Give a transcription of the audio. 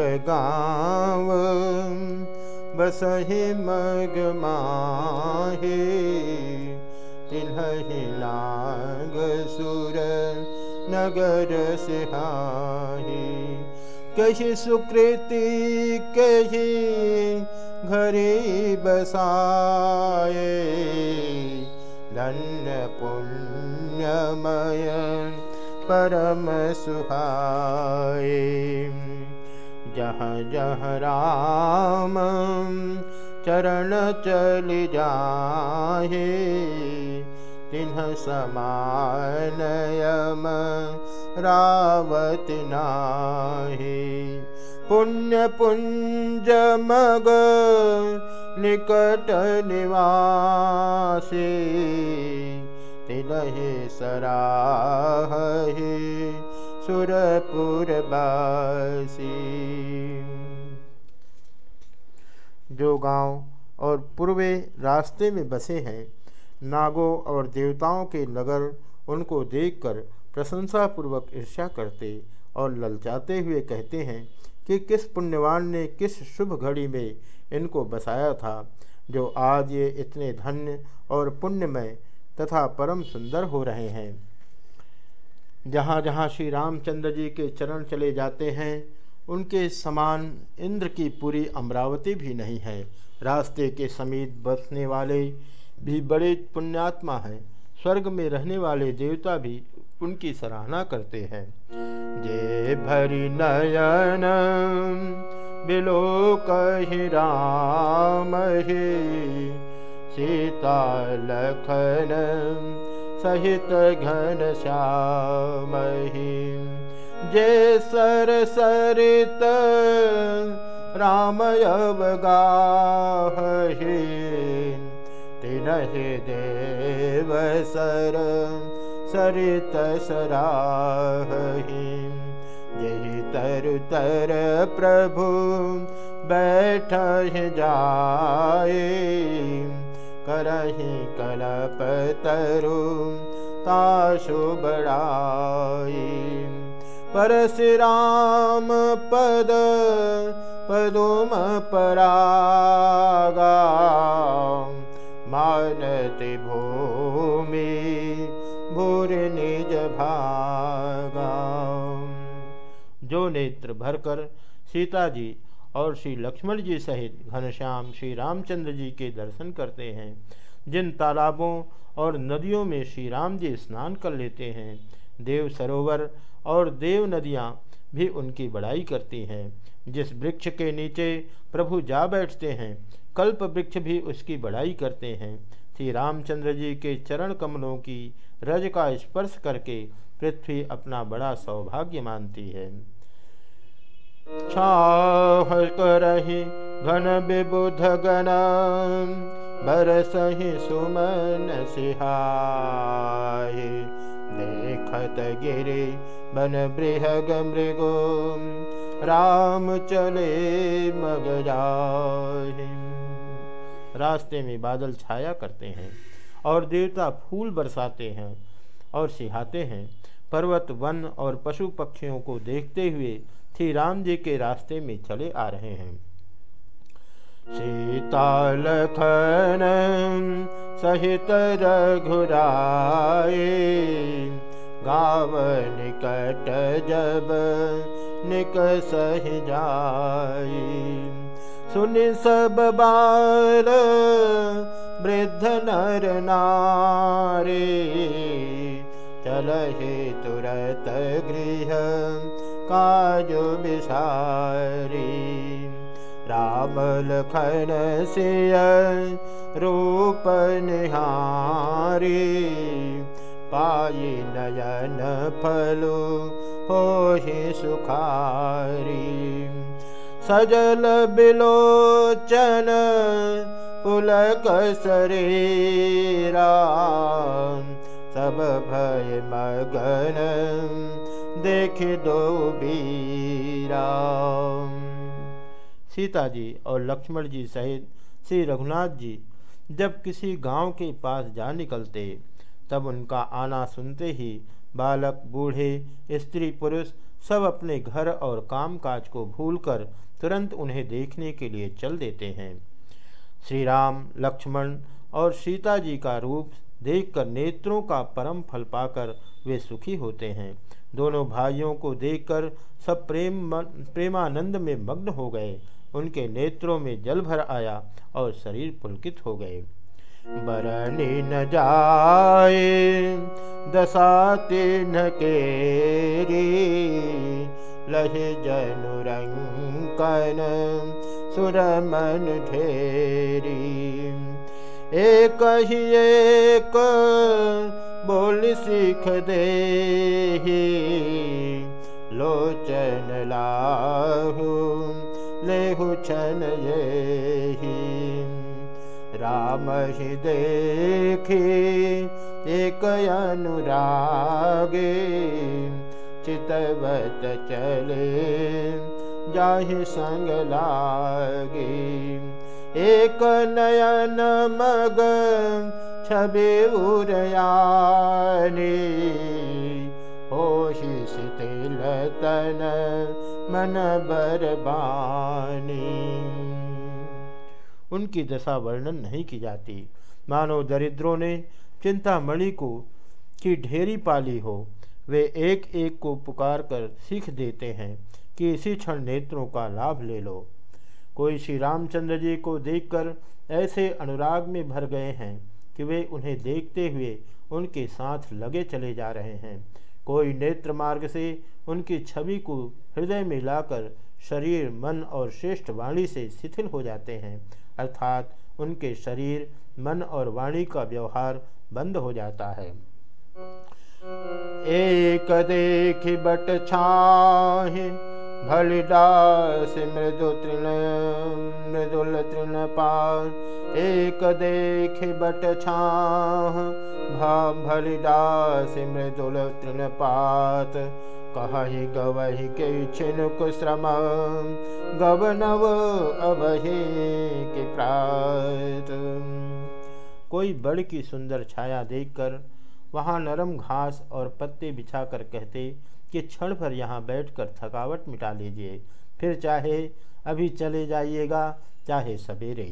गाँव बसहि मग माहे तिन्हि सुर नगर सिहाही। कही सुकृति कही घरे बसाए धन्य पुण्यमय परम सुहाए जहाँ जहाँ राम चरण चल जाहे। तिन्ह समानयम रावत नाहे। पुण्य पुंज मग निकट निवासी। तिलहे सराहे सुरपुर जो गाँव और पूर्वे रास्ते में बसे हैं, नागों और देवताओं के नगर उनको देखकर प्रशंसापूर्वक ईर्ष्या करते और ललचाते हुए कहते हैं कि किस पुण्यवान ने किस शुभ घड़ी में इनको बसाया था, जो आज ये इतने धन्य और पुण्यमय तथा परम सुंदर हो रहे हैं। जहाँ जहाँ श्री रामचंद्र जी के चरण चले जाते हैं, उनके समान इंद्र की पूरी अमरावती भी नहीं है। रास्ते के समीप बसने वाले भी बड़े पुण्यात्मा हैं। स्वर्ग में रहने वाले देवता भी उनकी सराहना करते हैं। जे भरी नयन, बिलो कही राम सीता लखन सहित घन श्याम जे सर सरित राम अवगाहे तिनहि देव सर सरित सराही यही तरु तर प्रभु बैठ जाए। करही कलप तरु ताशु बड़ाई। परशुराम पद, पदुम परागा, मानति भूमि, भूर निज भागा। जो नेत्र भरकर सीता जी और श्री लक्ष्मण जी सहित घनश्याम श्री रामचंद्र जी के दर्शन करते हैं। जिन तालाबों और नदियों में श्री राम जी स्नान कर लेते हैं, देव सरोवर और देव नदियाँ भी उनकी बड़ाई करती हैं। जिस वृक्ष के नीचे प्रभु जा बैठते हैं, कल्प वृक्ष भी उसकी बड़ाई करते हैं। श्री रामचंद्र जी के चरण कमलों की रज का स्पर्श करके पृथ्वी अपना बड़ा सौभाग्य मानती है। छाह करही घन विबुध गण। बरसही सुमन सिहाय। देखत गिरे बन बृहग मृगो। राम चले मग जाए रास्ते में बादल छाया करते हैं और देवता फूल बरसाते हैं और सिहाते हैं। पर्वत वन और पशु पक्षियों को देखते हुए श्री राम जी के रास्ते में चले आ रहे हैं। सीता लखन सहित रघुराए गाव निकट जब निक सही जाई सुन सब बार वृद्ध नर नारे चल तुरत गृह काज बिसारी राम निहारी पाई नयन फलो हो सुखारी। सजल बिलोचन पुलक शरीरा सब भय मगन देख दो बीरा सीता जी और लक्ष्मण जी सहित श्री रघुनाथ जी जब किसी गाँव के पास जा निकलते, तब उनका आना सुनते ही बालक, बूढ़े, स्त्री, पुरुष सब अपने घर और कामकाज को भूलकर तुरंत उन्हें देखने के लिए चल देते हैं। श्री राम लक्ष्मण और सीता जी का रूप देखकर नेत्रों का परम फल पाकर वे सुखी होते हैं। दोनों भाइयों को देखकर सब प्रेम प्रेमानंद में मग्न हो गए। उनके नेत्रों में जल भर आया और शरीर पुलकित हो गए। बरनी न जाए, दशा तीन के लहे जनुरंकन सुरमन ढेरी एक ही एक बोल सीख दे लोचन लाहू लेहु छन ये राम ही देखे एक अनुरागे। चितवत चले जाहि संग लागे एक नयन मग छबे उरयाने। होशी शिथिल तन मन बरबानी। उनकी दशा वर्णन नहीं की जाती। मानो दरिद्रों ने चिंतामणि को की ढेरी पाली हो। वे एक एक को पुकार कर सीख देते हैं कि इसी क्षण नेत्रों का लाभ ले लो। कोई श्री रामचंद्र जी को देखकर ऐसे अनुराग में भर गए हैं कि वे उन्हें देखते हुए उनके साथ लगे चले जा रहे हैं। कोई नेत्र मार्ग से उनकी छवि को हृदय में लाकर शरीर, मन और श्रेष्ठ वाणी से शिथिल हो जाते हैं, अर्थात उनके शरीर, मन और वाणी का व्यवहार बंद हो जाता है। एक देख बट छाहे भलिदास मृदु तृण मृदुल तृण पार। एक देख बट छाह भलिदास मृदुल तृण पात। कहि गवहि के छिनुक श्रम, गवनव अबहे के प्रात। कोई बड़ की सुंदर छाया देखकर वहाँ नरम घास और पत्ते बिछाकर कहते कि क्षण भर यहाँ बैठकर थकावट मिटा लीजिए। फिर चाहे अभी चले जाइएगा, चाहे सवेरे।